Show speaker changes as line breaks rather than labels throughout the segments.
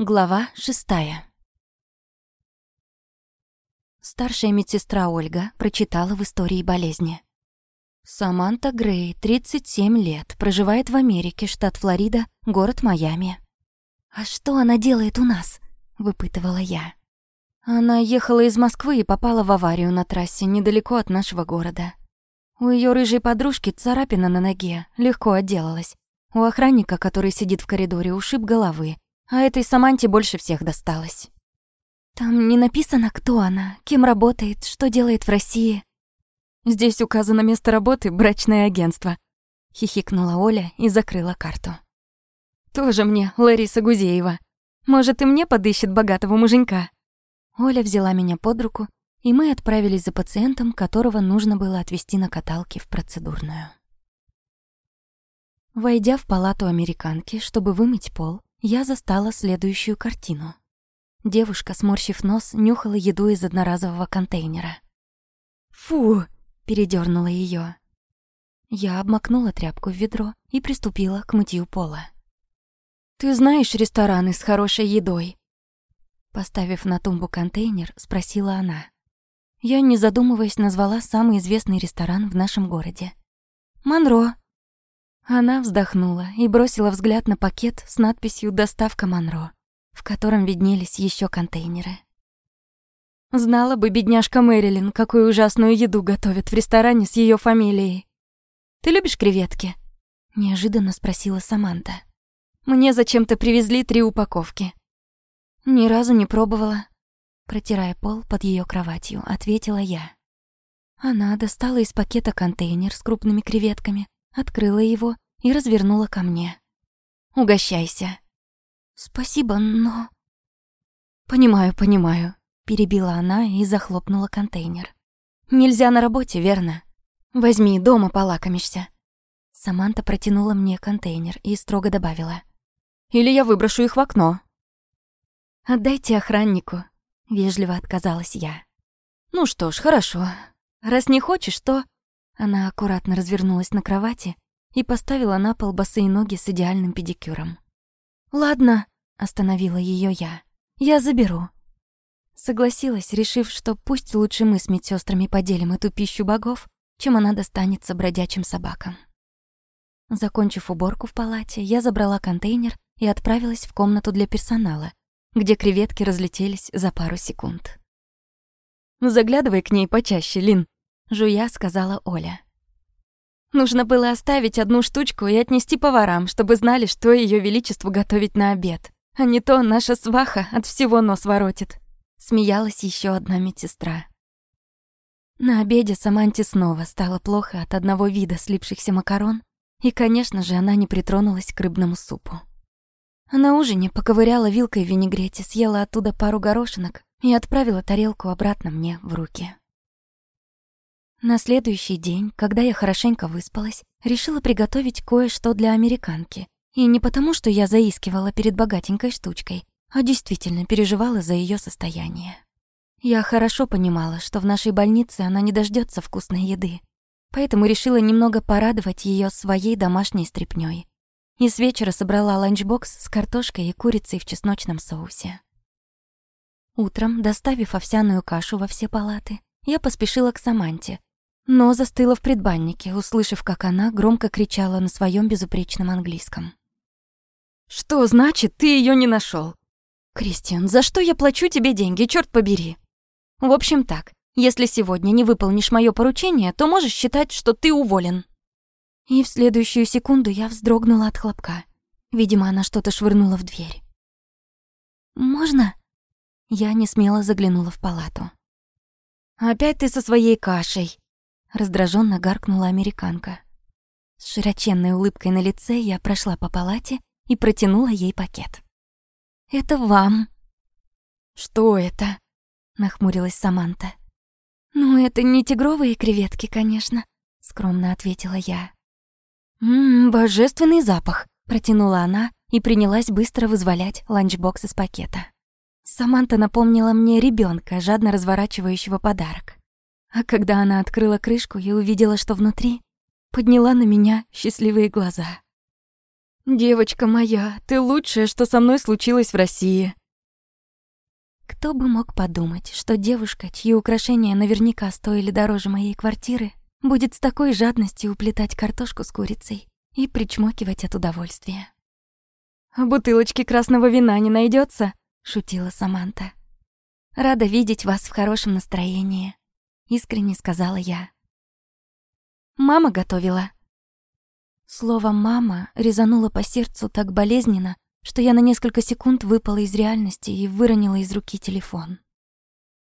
Глава шестая. Старшая медсестра Ольга прочитала в истории болезни. Саманта Грей, 37 лет, проживает в Америке, штат Флорида, город Майами. «А что она делает у нас?» — выпытывала я. Она ехала из Москвы и попала в аварию на трассе недалеко от нашего города. У ее рыжей подружки царапина на ноге, легко отделалась. У охранника, который сидит в коридоре, ушиб головы, а этой Саманте больше всех досталось. Там не написано, кто она, кем работает, что делает в России. Здесь указано место работы брачное агентство. Хихикнула Оля и закрыла карту. Тоже мне, Лариса Гузеева. Может, и мне подыщет богатого муженька. Оля взяла меня под руку, и мы отправились за пациентом, которого нужно было отвезти на каталке в процедурную. Войдя в палату американки, чтобы вымыть пол, я застала следующую картину. Девушка, сморщив нос, нюхала еду из одноразового контейнера. «Фу!» — передёрнула её. Я обмакнула тряпку в ведро и приступила к мытью пола. «Ты знаешь рестораны с хорошей едой?» Поставив на тумбу контейнер, спросила она. Я, не задумываясь, назвала самый известный ресторан в нашем городе. «Монро», она вздохнула и бросила взгляд на пакет с надписью «Доставка Монро», в котором виднелись еще контейнеры. Знала бы бедняжка Мэрилин, какую ужасную еду готовят в ресторане с ее фамилией. «Ты любишь креветки?» — неожиданно спросила Саманта. «Мне зачем-то привезли три упаковки». «Ни разу не пробовала», — протирая пол под ее кроватью, ответила я. Она достала из пакета контейнер с крупными креветками, открыла его и развернула ко мне. «Угощайся». «Спасибо, но...» «Понимаю, понимаю», — перебила она и захлопнула контейнер. «Нельзя на работе, верно? Возьми, дома полакомишься». Саманта протянула мне контейнер и строго добавила. «Или я выброшу их в окно». «Отдайте охраннику», — вежливо отказалась я. «Ну что ж, хорошо. Раз не хочешь, то...» Она аккуратно развернулась на кровати и поставила на пол босые ноги с идеальным педикюром. «Ладно», — остановила ее я, — «я заберу». Согласилась, решив, что пусть лучше мы с медсестрами поделим эту пищу богов, чем она достанется бродячим собакам. Закончив уборку в палате, я забрала контейнер и отправилась в комнату для персонала, где креветки разлетелись за пару секунд. «Заглядывай к ней почаще, Лин», жуя сказала Оля. Нужно было оставить одну штучку и отнести поварам, чтобы знали, что ее величеству готовить на обед. А не то наша сваха от всего нос воротит. Смеялась еще одна медсестра. На обеде Саманте снова стало плохо от одного вида слипшихся макарон, и, конечно же, она не притронулась к рыбному супу. На ужине поковыряла вилкой в винегрете, съела оттуда пару горошинок и отправила тарелку обратно мне в руки. На следующий день, когда я хорошенько выспалась, решила приготовить кое-что для американки. И не потому, что я заискивала перед богатенькой штучкой, а действительно переживала за ее состояние. Я хорошо понимала, что в нашей больнице она не дождется вкусной еды, поэтому решила немного порадовать ее своей домашней стряпнёй. И с вечера собрала ланчбокс с картошкой и курицей в чесночном соусе. Утром, доставив овсяную кашу во все палаты, я поспешила к Саманте, но застыла в предбаннике, услышав, как она громко кричала на своем безупречном английском. «Что значит, ты ее не нашел? «Кристиан, за что я плачу тебе деньги, черт побери?» «В общем так, если сегодня не выполнишь мое поручение, то можешь считать, что ты уволен». И в следующую секунду я вздрогнула от хлопка. Видимо, она что-то швырнула в дверь. «Можно?» Я не смело заглянула в палату. «Опять ты со своей кашей!» Раздраженно гаркнула американка. С широченной улыбкой на лице я прошла по палате и протянула ей пакет. «Это вам». «Что это?» — нахмурилась Саманта. «Ну, это не тигровые креветки, конечно», — скромно ответила я. «Ммм, божественный запах», — протянула она и принялась быстро вызволять ланчбокс из пакета. Саманта напомнила мне ребенка, жадно разворачивающего подарок. А когда она открыла крышку и увидела, что внутри, подняла на меня счастливые глаза. Девочка моя, ты лучшее, что со мной случилось в России. Кто бы мог подумать, что девушка, чьи украшения наверняка стоили дороже моей квартиры, будет с такой жадностью уплетать картошку с курицей и причмокивать от удовольствия. «А бутылочки красного вина не найдется? шутила Саманта. «Рада видеть вас в хорошем настроении», — искренне сказала я. «Мама готовила». Слово «мама» резануло по сердцу так болезненно, что я на несколько секунд выпала из реальности и выронила из руки телефон.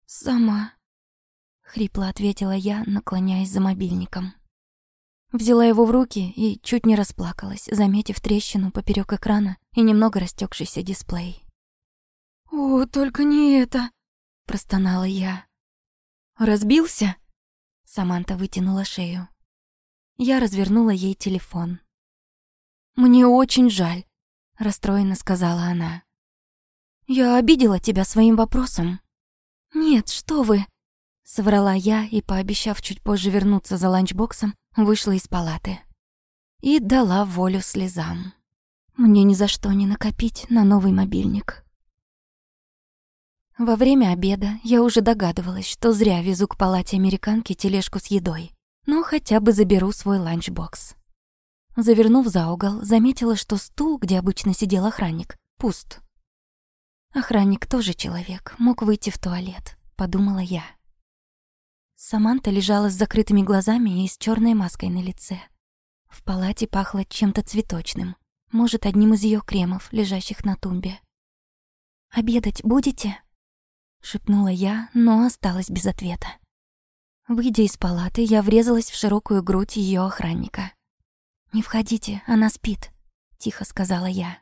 «Сама», — хрипло ответила я, наклоняясь за мобильником. Взяла его в руки и чуть не расплакалась, заметив трещину поперек экрана и немного растекшийся дисплей. «О, только не это!» — простонала я. «Разбился?» Саманта вытянула шею. Я развернула ей телефон. «Мне очень жаль», — расстроенно сказала она. «Я обидела тебя своим вопросом». «Нет, что вы!» — соврала я и, пообещав чуть позже вернуться за ланчбоксом, вышла из палаты. И дала волю слезам. Мне ни за что не накопить на новый мобильник. Во время обеда я уже догадывалась, что зря везу к палате американки тележку с едой, но хотя бы заберу свой ланчбокс. Завернув за угол, заметила, что стул, где обычно сидел охранник, пуст. Охранник тоже человек, мог выйти в туалет, подумала я. Саманта лежала с закрытыми глазами и с черной маской на лице. В палате пахло чем-то цветочным, может, одним из ее кремов, лежащих на тумбе. «Обедать будете?» Шепнула я, но осталась без ответа. Выйдя из палаты, я врезалась в широкую грудь ее охранника. «Не входите, она спит», — тихо сказала я.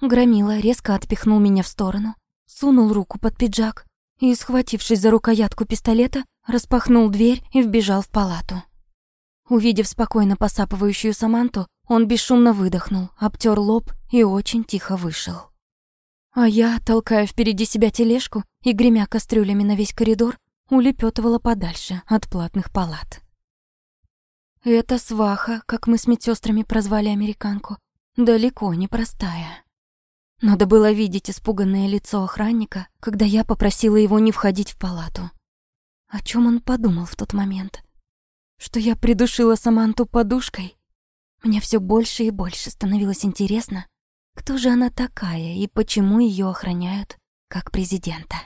Громила резко отпихнул меня в сторону, сунул руку под пиджак и, схватившись за рукоятку пистолета, распахнул дверь и вбежал в палату. Увидев спокойно посапывающую Саманту, он бесшумно выдохнул, обтер лоб и очень тихо вышел. А я, толкая впереди себя тележку и гремя кастрюлями на весь коридор, улепетывала подальше от платных палат. Эта сваха, как мы с медсестрами прозвали американку, далеко не простая. Надо было видеть испуганное лицо охранника, когда я попросила его не входить в палату. О чем он подумал в тот момент? Что я придушила Саманту подушкой? Мне все больше и больше становилось интересно, кто же она такая и почему ее охраняют как президента?